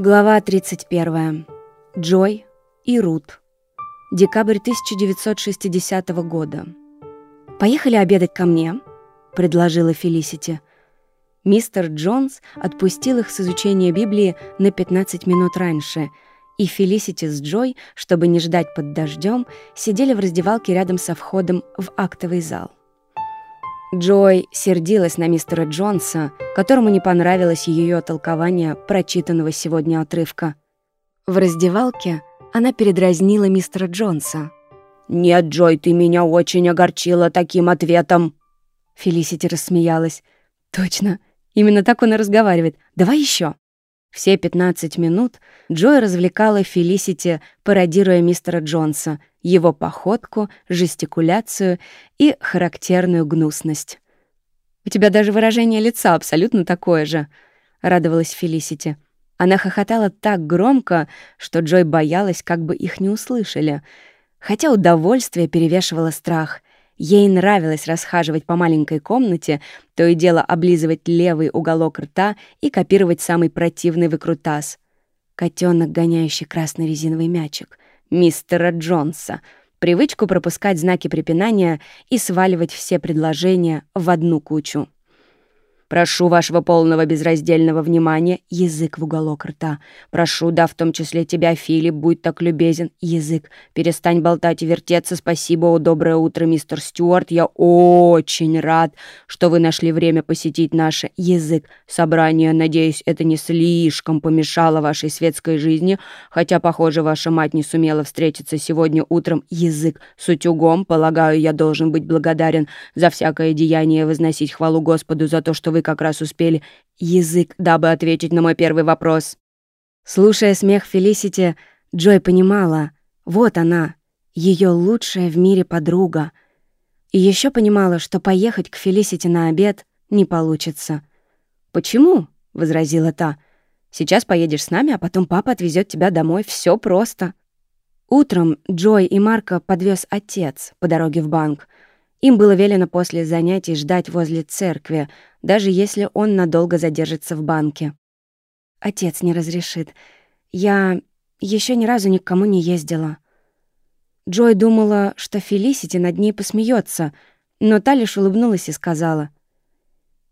Глава 31. Джой и Рут. Декабрь 1960 года. «Поехали обедать ко мне», — предложила Фелисити. Мистер Джонс отпустил их с изучения Библии на 15 минут раньше, и Фелисити с Джой, чтобы не ждать под дождем, сидели в раздевалке рядом со входом в актовый зал. Джой сердилась на мистера Джонса, которому не понравилось ее толкование прочитанного сегодня отрывка. В раздевалке она передразнила мистера Джонса. «Нет, Джой, ты меня очень огорчила таким ответом!» Фелисити рассмеялась. «Точно, именно так он и разговаривает. Давай еще. Все 15 минут Джой развлекала Фелисити, пародируя мистера Джонса, его походку, жестикуляцию и характерную гнусность. «У тебя даже выражение лица абсолютно такое же», — радовалась Фелисити. Она хохотала так громко, что Джой боялась, как бы их не услышали. Хотя удовольствие перевешивало страх. Ей нравилось расхаживать по маленькой комнате, то и дело облизывать левый уголок рта и копировать самый противный выкрутас. Котенок, гоняющий красный резиновый мячик. Мистера Джонса. Привычку пропускать знаки препинания и сваливать все предложения в одну кучу. Прошу вашего полного безраздельного внимания, язык в уголок рта. Прошу, да, в том числе тебя, Филипп, будь так любезен, язык. Перестань болтать и вертеться. Спасибо, о, доброе утро, мистер Стюарт. Я очень рад, что вы нашли время посетить наше язык собрание. Надеюсь, это не слишком помешало вашей светской жизни, хотя, похоже, ваша мать не сумела встретиться сегодня утром. Язык с утюгом, полагаю, я должен быть благодарен за всякое деяние возносить хвалу Господу за то, что вы как раз успели язык, дабы ответить на мой первый вопрос. Слушая смех Фелисити, Джой понимала, вот она, ее лучшая в мире подруга. И еще понимала, что поехать к Фелисити на обед не получится. «Почему?» — возразила та. «Сейчас поедешь с нами, а потом папа отвезет тебя домой. Все просто». Утром Джой и Марка подвез отец по дороге в банк. Им было велено после занятий ждать возле церкви, даже если он надолго задержится в банке. Отец не разрешит. Я еще ни разу никому не ездила. Джой думала, что Фелисити над ней посмеется, но та лишь улыбнулась и сказала.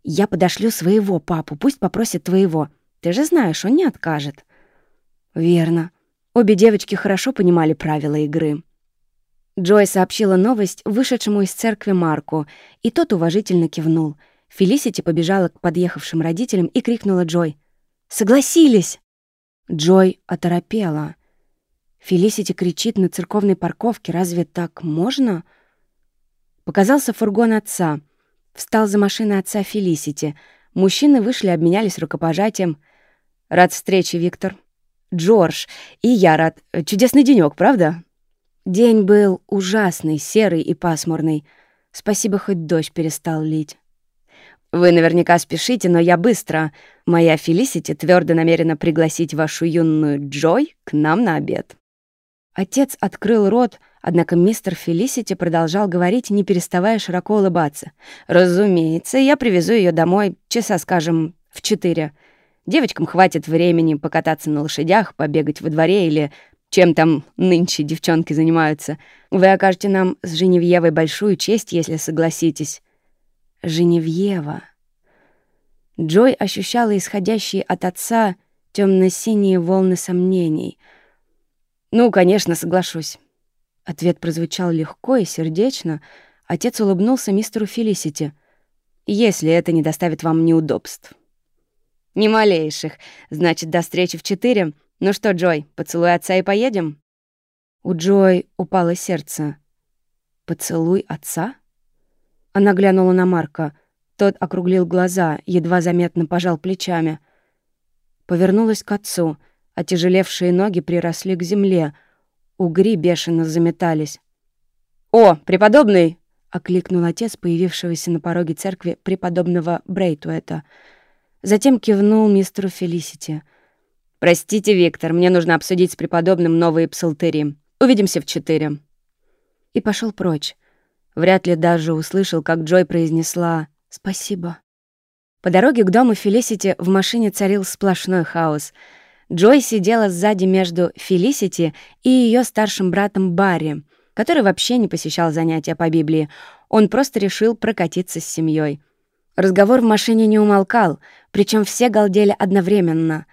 «Я подошлю своего папу, пусть попросит твоего. Ты же знаешь, он не откажет». Верно. Обе девочки хорошо понимали правила игры. Джой сообщила новость вышедшему из церкви Марку, и тот уважительно кивнул — Фелисити побежала к подъехавшим родителям и крикнула Джой. «Согласились!» Джой оторопела. Фелисити кричит на церковной парковке. Разве так можно? Показался фургон отца. Встал за машиной отца Фелисити. Мужчины вышли, обменялись рукопожатием. «Рад встрече, Виктор». «Джордж. И я рад. Чудесный денёк, правда?» День был ужасный, серый и пасмурный. Спасибо, хоть дождь перестал лить. Вы наверняка спешите, но я быстро. Моя Фелисити твердо намерена пригласить вашу юную Джой к нам на обед». Отец открыл рот, однако мистер Фелисити продолжал говорить, не переставая широко улыбаться. «Разумеется, я привезу ее домой часа, скажем, в четыре. Девочкам хватит времени покататься на лошадях, побегать во дворе или чем там нынче девчонки занимаются. Вы окажете нам с Женевьевой большую честь, если согласитесь». Женевьева. Джой ощущала исходящие от отца темно-синие волны сомнений. «Ну, конечно, соглашусь». Ответ прозвучал легко и сердечно. Отец улыбнулся мистеру Фелисити. «Если это не доставит вам неудобств». «Ни малейших. Значит, до встречи в четыре. Ну что, Джой, поцелуй отца и поедем?» У Джой упало сердце. «Поцелуй отца?» Она глянула на Марка. Тот округлил глаза, едва заметно пожал плечами. Повернулась к отцу. Отяжелевшие ноги приросли к земле. Угри бешено заметались. «О, преподобный!» — окликнул отец, появившегося на пороге церкви преподобного Брейтуэта. Затем кивнул мистеру Фелисити. «Простите, Виктор, мне нужно обсудить с преподобным новые псалтыри. Увидимся в четыре». И пошел прочь. Вряд ли даже услышал, как Джой произнесла «спасибо». По дороге к дому Фелисити в машине царил сплошной хаос. Джой сидела сзади между Фелисити и ее старшим братом Барри, который вообще не посещал занятия по Библии. Он просто решил прокатиться с семьей. Разговор в машине не умолкал, причем все галдели одновременно.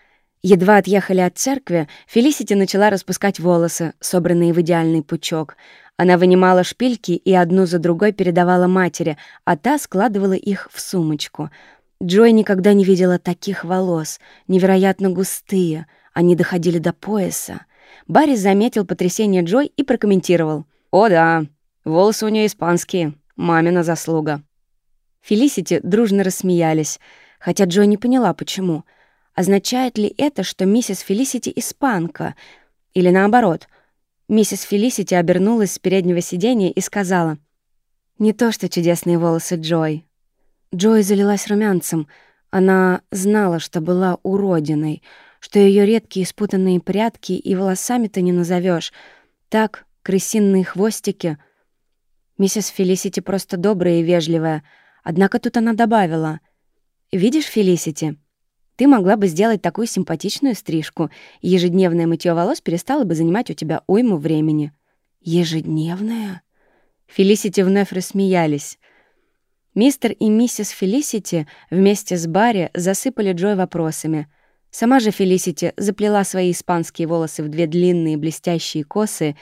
Едва отъехали от церкви, Фелисити начала распускать волосы, собранные в идеальный пучок. Она вынимала шпильки и одну за другой передавала матери, а та складывала их в сумочку — Джой никогда не видела таких волос, невероятно густые, они доходили до пояса. Барри заметил потрясение Джой и прокомментировал. «О да, волосы у нее испанские, мамина заслуга». Фелисити дружно рассмеялись, хотя Джой не поняла, почему. Означает ли это, что миссис Фелисити испанка? Или наоборот? Миссис Фелисити обернулась с переднего сиденья и сказала. «Не то что чудесные волосы Джой, Джой залилась румянцем. Она знала, что была уродиной, что ее редкие спутанные прядки и волосами-то не назовешь. Так, крысиные хвостики. Миссис Фелисити просто добрая и вежливая. Однако тут она добавила. «Видишь, Фелисити, ты могла бы сделать такую симпатичную стрижку, и ежедневное мытье волос перестало бы занимать у тебя уйму времени». «Ежедневное?» Фелисити вновь рассмеялись. Мистер и миссис Фелисити вместе с Барри засыпали Джой вопросами. Сама же Фелисити заплела свои испанские волосы в две длинные блестящие косы,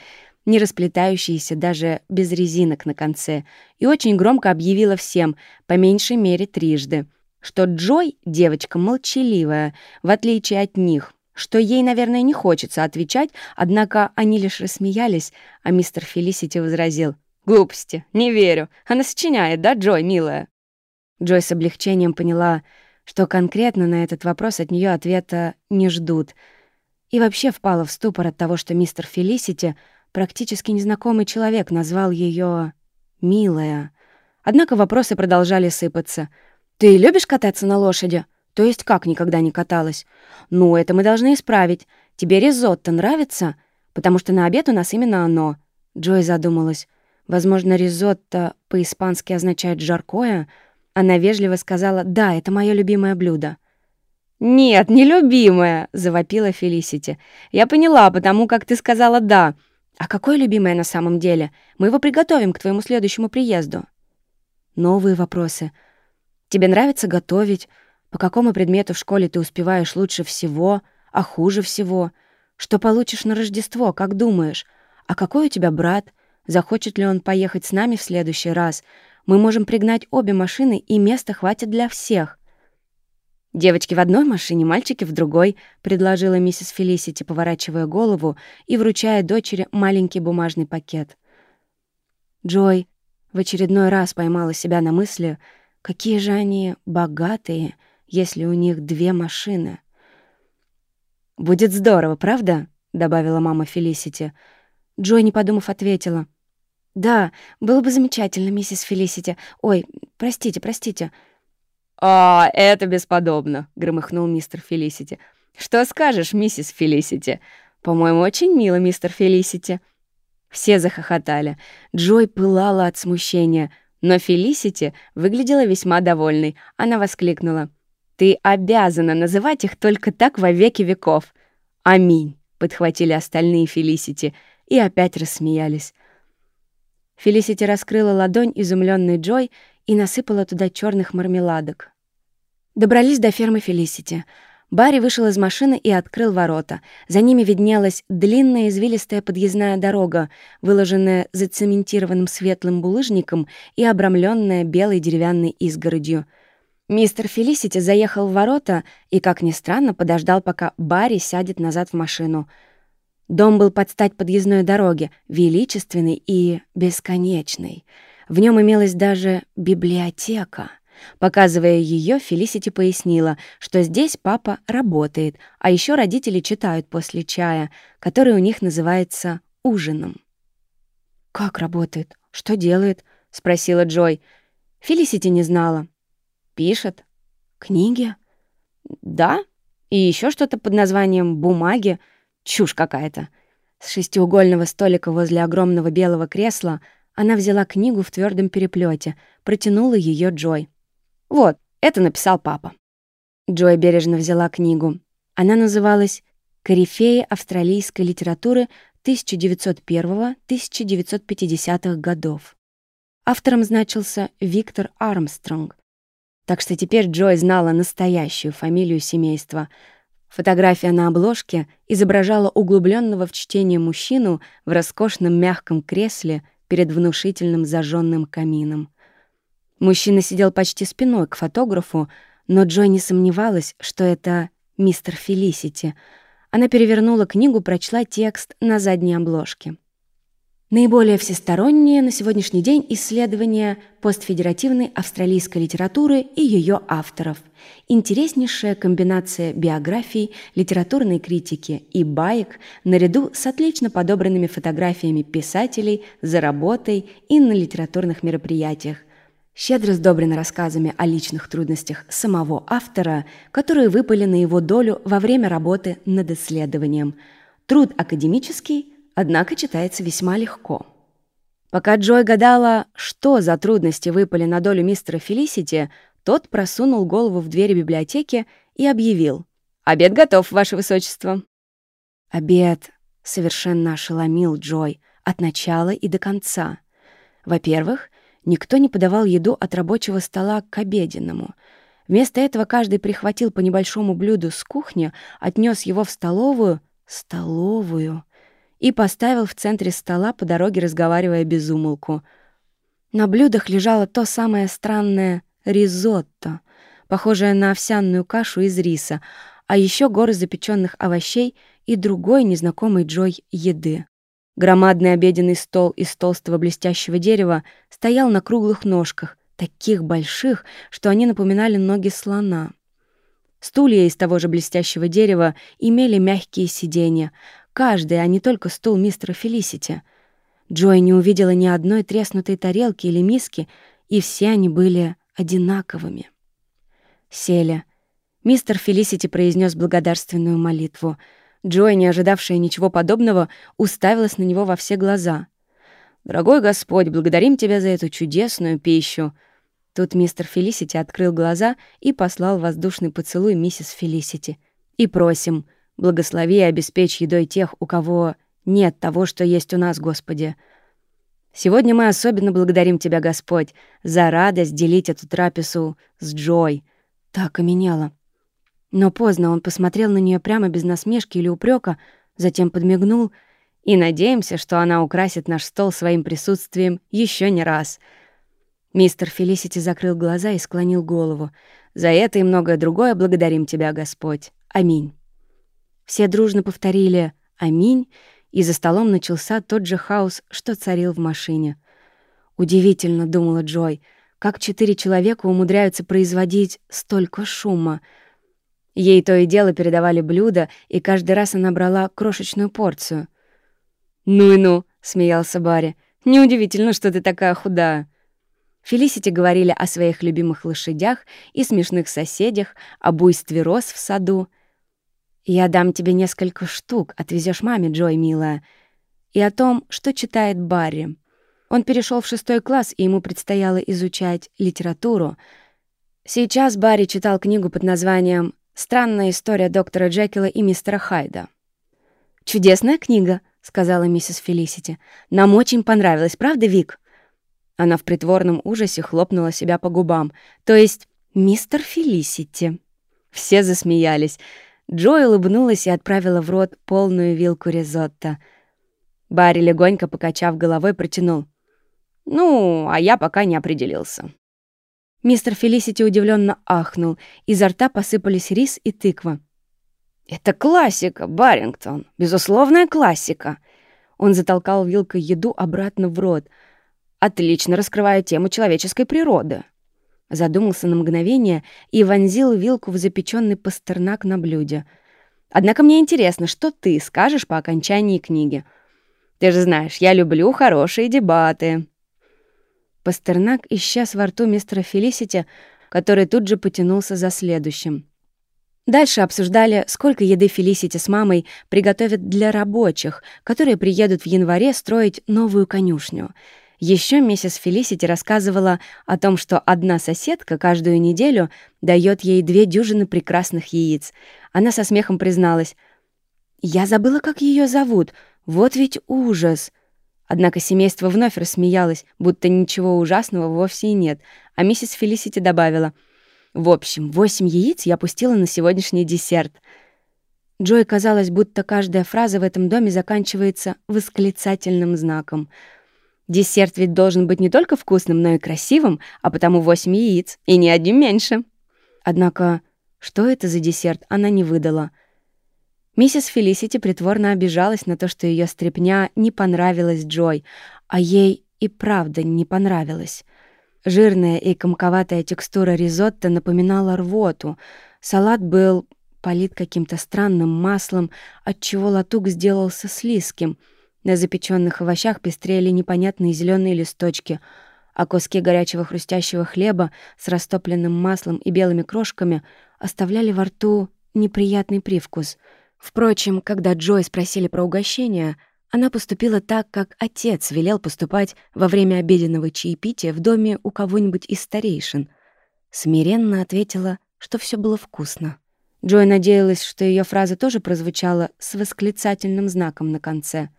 не расплетающиеся даже без резинок на конце, и очень громко объявила всем, по меньшей мере трижды, что Джой — девочка молчаливая, в отличие от них, что ей, наверное, не хочется отвечать, однако они лишь рассмеялись, а мистер Фелисити возразил — «Глупости, не верю. Она сочиняет, да, Джой, милая?» Джой с облегчением поняла, что конкретно на этот вопрос от нее ответа не ждут. И вообще впала в ступор от того, что мистер Фелисити, практически незнакомый человек, назвал ее «милая». Однако вопросы продолжали сыпаться. «Ты любишь кататься на лошади?» «То есть как никогда не каталась?» «Ну, это мы должны исправить. Тебе ризотто нравится?» «Потому что на обед у нас именно оно». Джой задумалась. Возможно, ризотто по-испански означает «жаркое». Она вежливо сказала «Да, это мое любимое блюдо». «Нет, не любимое», — завопила Фелисити. «Я поняла, потому как ты сказала «да». А какое любимое на самом деле? Мы его приготовим к твоему следующему приезду». Новые вопросы. «Тебе нравится готовить? По какому предмету в школе ты успеваешь лучше всего, а хуже всего? Что получишь на Рождество, как думаешь? А какой у тебя брат? Захочет ли он поехать с нами в следующий раз? Мы можем пригнать обе машины, и места хватит для всех». «Девочки в одной машине, мальчики в другой», — предложила миссис Фелисити, поворачивая голову и вручая дочери маленький бумажный пакет. Джой в очередной раз поймала себя на мысли, какие же они богатые, если у них две машины. «Будет здорово, правда?» — добавила мама Фелисити. Джой, не подумав, ответила. «Да, было бы замечательно, миссис Фелисити. Ой, простите, простите». «А, это бесподобно», — громыхнул мистер Фелисити. «Что скажешь, миссис Фелисити? По-моему, очень мило, мистер Фелисити». Все захохотали. Джой пылала от смущения, но Фелисити выглядела весьма довольной. Она воскликнула. «Ты обязана называть их только так во веки веков». «Аминь», — подхватили остальные Фелисити и опять рассмеялись. Фелисити раскрыла ладонь изумленной Джой и насыпала туда черных мармеладок. Добрались до фермы Фелисити. Барри вышел из машины и открыл ворота. За ними виднелась длинная извилистая подъездная дорога, выложенная зацементированным светлым булыжником и обрамленная белой деревянной изгородью. Мистер Фелисити заехал в ворота и, как ни странно, подождал, пока Барри сядет назад в машину — Дом был под стать подъездной дороге, величественный и бесконечный. В нем имелась даже библиотека. Показывая ее, Фелисити пояснила, что здесь папа работает, а еще родители читают после чая, который у них называется ужином. «Как работает? Что делает?» — спросила Джой. Фелисити не знала. «Пишет. Книги?» «Да. И еще что-то под названием «бумаги». Чушь какая-то. С шестиугольного столика возле огромного белого кресла она взяла книгу в твердом переплете, протянула ее Джой. «Вот, это написал папа». Джой бережно взяла книгу. Она называлась корифеи австралийской литературы 1901-1950-х годов. Автором значился Виктор Армстронг. Так что теперь Джой знала настоящую фамилию семейства. Фотография на обложке изображала углубленного в чтение мужчину в роскошном мягком кресле перед внушительным зажженным камином. Мужчина сидел почти спиной к фотографу, но Джой не сомневалась, что это мистер Фелисити. Она перевернула книгу, прочла текст на задней обложке. Наиболее всестороннее на сегодняшний день исследование постфедеративной австралийской литературы и ее авторов. Интереснейшая комбинация биографий, литературной критики и баек наряду с отлично подобранными фотографиями писателей за работой и на литературных мероприятиях. Щедро сдобрено рассказами о личных трудностях самого автора, которые выпали на его долю во время работы над исследованием. Труд академический – однако читается весьма легко. Пока Джой гадала, что за трудности выпали на долю мистера Фелисити, тот просунул голову в двери библиотеки и объявил. «Обед готов, ваше высочество». Обед совершенно ошеломил Джой от начала и до конца. Во-первых, никто не подавал еду от рабочего стола к обеденному. Вместо этого каждый прихватил по небольшому блюду с кухни, отнес его в столовую, столовую, и поставил в центре стола по дороге, разговаривая без умолку. На блюдах лежало то самое странное ризотто, похожее на овсяную кашу из риса, а еще горы запеченных овощей и другой незнакомый Джой еды. Громадный обеденный стол из толстого блестящего дерева стоял на круглых ножках, таких больших, что они напоминали ноги слона. Стулья из того же блестящего дерева имели мягкие сиденья, Каждый, а не только стул мистера Фелисити. Джой не увидела ни одной треснутой тарелки или миски, и все они были одинаковыми. Сели. Мистер Фелисити произнес благодарственную молитву. Джой, не ожидавшая ничего подобного, уставилась на него во все глаза. «Дорогой Господь, благодарим Тебя за эту чудесную пищу!» Тут мистер Фелисити открыл глаза и послал воздушный поцелуй миссис Фелисити. «И просим, Благослови и обеспечь едой тех, у кого нет того, что есть у нас, Господи. Сегодня мы особенно благодарим Тебя, Господь, за радость делить эту трапезу с Джой. Так меняла. Но поздно он посмотрел на нее прямо без насмешки или упрека, затем подмигнул и надеемся, что она украсит наш стол своим присутствием еще не раз. Мистер Фелисити закрыл глаза и склонил голову. За это и многое другое благодарим Тебя, Господь. Аминь. Все дружно повторили «Аминь», и за столом начался тот же хаос, что царил в машине. «Удивительно», — думала Джой, — «как четыре человека умудряются производить столько шума». Ей то и дело передавали блюда, и каждый раз она брала крошечную порцию. «Ну и ну», — смеялся Барри, — «неудивительно, что ты такая худая». Фелисити говорили о своих любимых лошадях и смешных соседях, о буйстве роз в саду — «Я дам тебе несколько штук, отвезешь маме, Джой, милая». И о том, что читает Барри. Он перешел в шестой класс, и ему предстояло изучать литературу. Сейчас Барри читал книгу под названием «Странная история доктора Джекила и мистера Хайда». «Чудесная книга», — сказала миссис Фелисити. «Нам очень понравилась, правда, Вик?» Она в притворном ужасе хлопнула себя по губам. «То есть мистер Фелисити». Все засмеялись. Джой улыбнулась и отправила в рот полную вилку ризотто. Барри, легонько покачав головой, протянул. «Ну, а я пока не определился». Мистер Фелисити удивленно ахнул. Изо рта посыпались рис и тыква. «Это классика, Баррингтон. Безусловная классика». Он затолкал вилкой еду обратно в рот, отлично раскрывая тему человеческой природы. Задумался на мгновение и вонзил вилку в запеченный пастернак на блюде. «Однако мне интересно, что ты скажешь по окончании книги? Ты же знаешь, я люблю хорошие дебаты». Пастернак исчез во рту мистера Фелисити, который тут же потянулся за следующим. Дальше обсуждали, сколько еды Фелисити с мамой приготовят для рабочих, которые приедут в январе строить новую конюшню — еще миссис Фелисити рассказывала о том, что одна соседка каждую неделю дает ей две дюжины прекрасных яиц. Она со смехом призналась. Я забыла, как ее зовут. Вот ведь ужас. Однако семейство вновь рассмеялось, будто ничего ужасного вовсе и нет, а миссис Фелисити добавила. «В общем, восемь яиц я пустила на сегодняшний десерт». Джой казалось, будто каждая фраза в этом доме заканчивается восклицательным знаком. Десерт ведь должен быть не только вкусным, но и красивым, а потому восемь яиц, и ни одним меньше. Однако, что это за десерт, она не выдала — Миссис Фелисити притворно обижалась на то, что ее стряпня не понравилась Джой, а ей и правда не понравилось. Жирная и комковатая текстура ризотто напоминала рвоту. Салат был полит каким-то странным маслом, отчего латук сделался слизким. На запеченных овощах пестрели непонятные зеленые листочки, а куски горячего хрустящего хлеба с растопленным маслом и белыми крошками оставляли во рту неприятный привкус — Впрочем, когда Джой спросили про угощение, она поступила так, как отец велел поступать во время обеденного чаепития в доме у кого-нибудь из старейшин. Смиренно ответила, что все было вкусно. Джой надеялась, что ее фраза тоже прозвучала с восклицательным знаком на конце.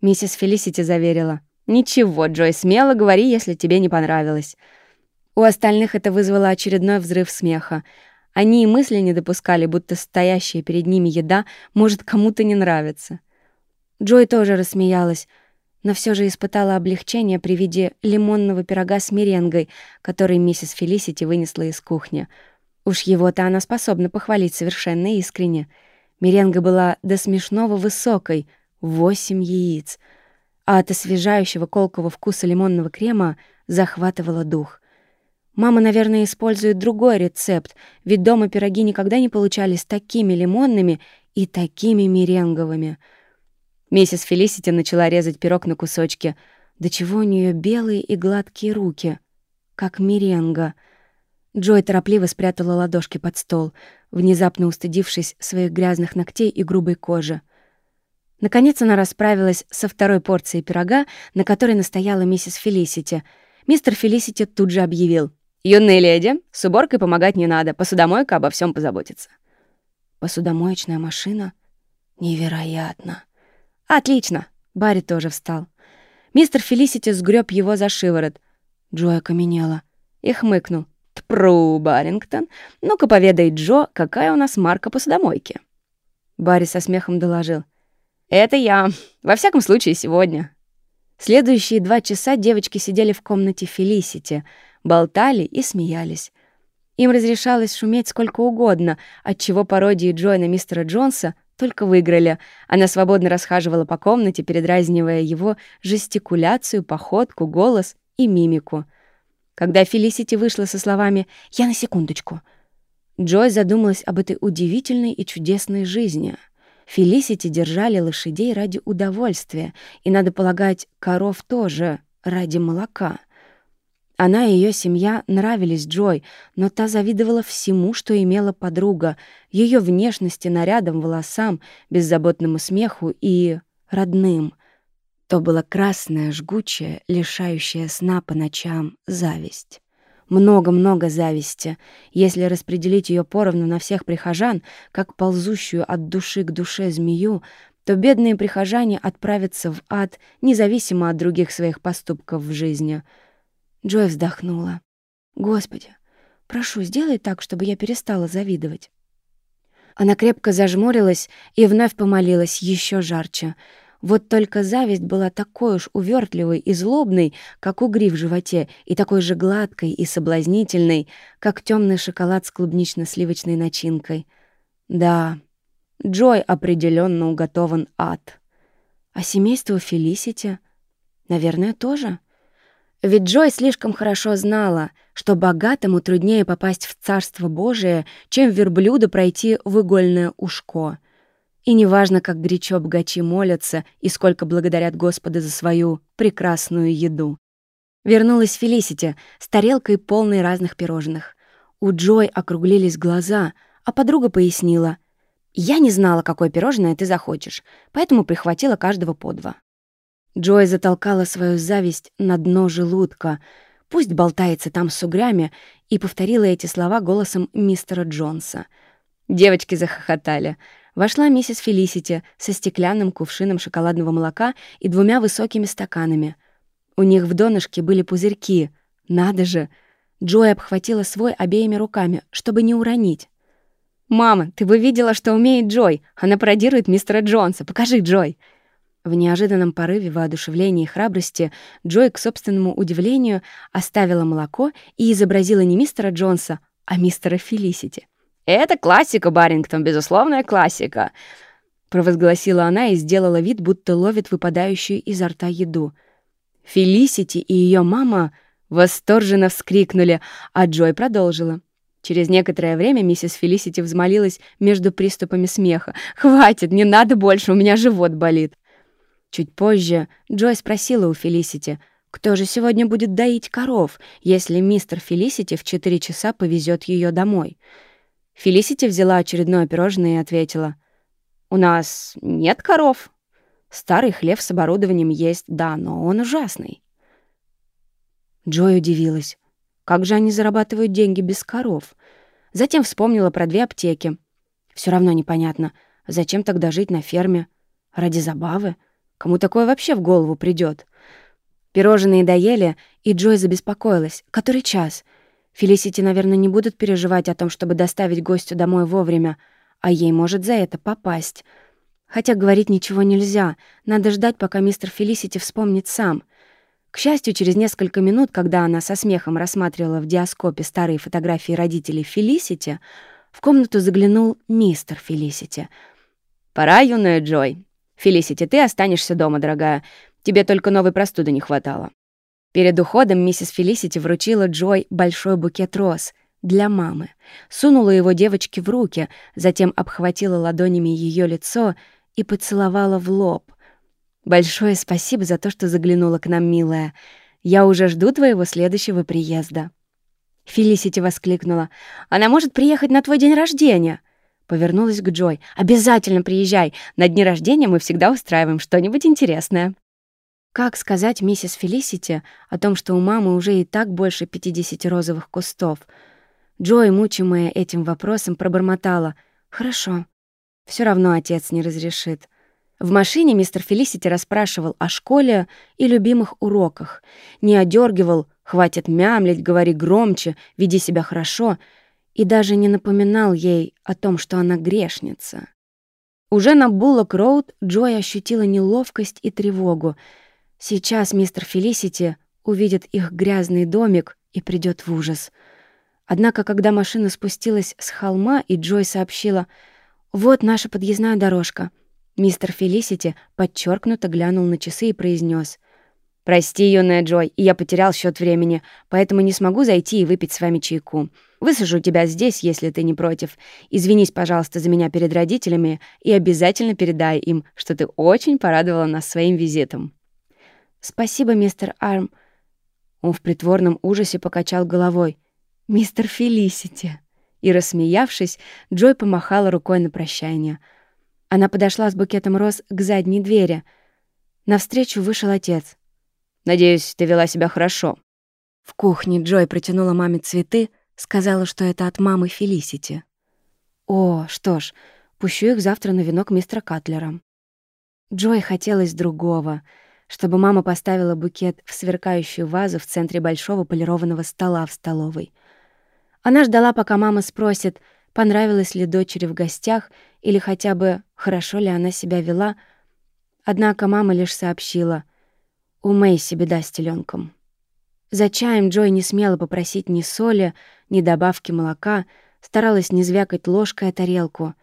Миссис Фелисити заверила, «Ничего, Джой, смело говори, если тебе не понравилось». У остальных это вызвало очередной взрыв смеха, они и мысли не допускали, будто стоящая перед ними еда может кому-то не нравиться. Джой тоже рассмеялась, но все же испытала облегчение при виде лимонного пирога с меренгой, который миссис Фелисити вынесла из кухни. Уж его-то она способна похвалить совершенно искренне. Меренга была до смешного высокой — восемь яиц, а от освежающего колкого вкуса лимонного крема захватывала дух. Мама, наверное, использует другой рецепт, ведь дома пироги никогда не получались такими лимонными и такими меренговыми. Миссис Фелисити начала резать пирог на кусочки. До чего у нее белые и гладкие руки, как меренга. Джой торопливо спрятала ладошки под стол, внезапно устыдившись своих грязных ногтей и грубой кожи. Наконец она расправилась со второй порцией пирога, на которой настояла миссис Фелисити. Мистер Фелисити тут же объявил — «Юные леди, с уборкой помогать не надо, посудомойка обо всем позаботится». «Посудомоечная машина? Невероятно!» «Отлично!» — Барри тоже встал. Мистер Фелисити сгреб его за шиворот. Джо окаменела и хмыкнул. «Тпру, Барингтон, ну-ка поведай Джо, какая у нас марка посудомойки». Барри со смехом доложил. «Это я. Во всяком случае, сегодня». Следующие два часа девочки сидели в комнате Фелисити — болтали и смеялись. Им разрешалось шуметь сколько угодно, отчего пародии Джой на мистера Джонса только выиграли. Она свободно расхаживала по комнате, передразнивая его жестикуляцию, походку, голос и мимику. Когда Фелисити вышла со словами «Я на секундочку», Джой задумалась об этой удивительной и чудесной жизни. Фелисити держали лошадей ради удовольствия, и, надо полагать, коров тоже ради молока — она и ее семья нравились Джой, но та завидовала всему, что имела подруга, ее внешности, нарядам, волосам, беззаботному смеху и родным. То была красная, жгучая, лишающая сна по ночам зависть. Много-много зависти. Если распределить ее поровну на всех прихожан, как ползущую от души к душе змею, то бедные прихожане отправятся в ад, независимо от других своих поступков в жизни — Джой вздохнула. «Господи, прошу, сделай так, чтобы я перестала завидовать». Она крепко зажмурилась и вновь помолилась еще жарче. Вот только зависть была такой уж увертливой и злобной, как угри в животе, и такой же гладкой и соблазнительной, как темный шоколад с клубнично-сливочной начинкой. Да, Джой определенно уготован ад. А семейство Фелисити, наверное, тоже — ведь Джой слишком хорошо знала, что богатому труднее попасть в Царство Божие, чем верблюду пройти в игольное ушко. И неважно, как горячо богачи молятся и сколько благодарят Господа за свою прекрасную еду. Вернулась Фелисити с тарелкой полной разных пирожных. У Джой округлились глаза, а подруга пояснила. «Я не знала, какое пирожное ты захочешь, поэтому прихватила каждого по два». Джой затолкала свою зависть на дно желудка. Пусть болтается там с угрями, и повторила эти слова голосом мистера Джонса. Девочки захохотали. Вошла миссис Фелисити со стеклянным кувшином шоколадного молока и двумя высокими стаканами. У них в донышке были пузырьки. Надо же! Джой обхватила свой обеими руками, чтобы не уронить. «Мама, ты бы видела, что умеет Джой. Она пародирует мистера Джонса. Покажи, Джой!» В неожиданном порыве воодушевления и храбрости Джой, к собственному удивлению, оставила молоко и изобразила не мистера Джонса, а мистера Фелисити. «Это классика, Барингтон, безусловная классика», — провозгласила она и сделала вид, будто ловит выпадающую изо рта еду. Фелисити и ее мама восторженно вскрикнули, а Джой продолжила. Через некоторое время миссис Фелисити взмолилась между приступами смеха. «Хватит, не надо больше, у меня живот болит». Чуть позже Джой спросила у Фелисити, кто же сегодня будет доить коров, если мистер Фелисити в четыре часа повезет ее домой. Фелисити взяла очередное пирожное и ответила. «У нас нет коров. Старый хлев с оборудованием есть, да, но он ужасный». Джой удивилась. Как же они зарабатывают деньги без коров? Затем вспомнила про две аптеки. Все равно непонятно, зачем тогда жить на ферме? Ради забавы? Кому такое вообще в голову придет? Пирожные доели, и Джой забеспокоилась. Который час? Фелисити, наверное, не будут переживать о том, чтобы доставить гостю домой вовремя, а ей может за это попасть. Хотя говорить ничего нельзя. Надо ждать, пока мистер Фелисити вспомнит сам. К счастью, через несколько минут, когда она со смехом рассматривала в диаскопе старые фотографии родителей Фелисити, в комнату заглянул мистер Фелисити. «Пора, юная Джой. Фелисити, ты останешься дома, дорогая. Тебе только новой простуды не хватало». Перед уходом миссис Фелисити вручила Джой большой букет роз для мамы, сунула его девочке в руки, затем обхватила ладонями ее лицо и поцеловала в лоб. «Большое спасибо за то, что заглянула к нам, милая. Я уже жду твоего следующего приезда». Фелисити воскликнула. «Она может приехать на твой день рождения!» Повернулась к Джой. «Обязательно приезжай. На дни рождения мы всегда устраиваем что-нибудь интересное». Как сказать миссис Фелисити о том, что у мамы уже и так больше 50 розовых кустов? Джой, мучимая этим вопросом, пробормотала. «Хорошо. Все равно отец не разрешит». В машине мистер Фелисити расспрашивал о школе и любимых уроках. Не одергивал «хватит мямлить, говори громче, веди себя хорошо», и даже не напоминал ей о том, что она грешница. Уже на Буллок-Роуд Джой ощутила неловкость и тревогу. Сейчас мистер Фелисити увидит их грязный домик и придет в ужас. Однако, когда машина спустилась с холма, и Джой сообщила «Вот наша подъездная дорожка», мистер Фелисити подчеркнуто глянул на часы и произнес: «Прости, юная Джой, я потерял счет времени, поэтому не смогу зайти и выпить с вами чайку. Высажу тебя здесь, если ты не против. Извинись, пожалуйста, за меня перед родителями и обязательно передай им, что ты очень порадовала нас своим визитом». «Спасибо, мистер Арм». Он в притворном ужасе покачал головой. «Мистер Фелисити». И, рассмеявшись, Джой помахала рукой на прощание. Она подошла с букетом роз к задней двери. Навстречу вышел отец. «Надеюсь, ты вела себя хорошо». В кухне Джой протянула маме цветы, Сказала, что это от мамы Фелисити. О, что ж, пущу их завтра на венок мистера Катлера. Джой хотелось другого, чтобы мама поставила букет в сверкающую вазу в центре большого полированного стола в столовой. Она ждала, пока мама спросит, понравилось ли дочери в гостях или хотя бы хорошо ли она себя вела. Однако мама лишь сообщила, «У Мэйси беда с теленком. За чаем Джой не смела попросить ни соли, ни добавки молока, старалась не звякать ложкой о тарелку.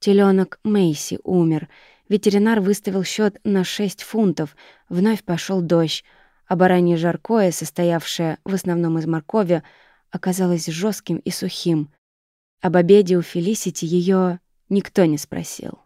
Теленок Мейси умер. Ветеринар выставил счет на 6 фунтов. Вновь пошел дождь, а баранье жаркое, состоявшее в основном из моркови, оказалось жестким и сухим. Об обеде у Фелисити ее никто не спросил.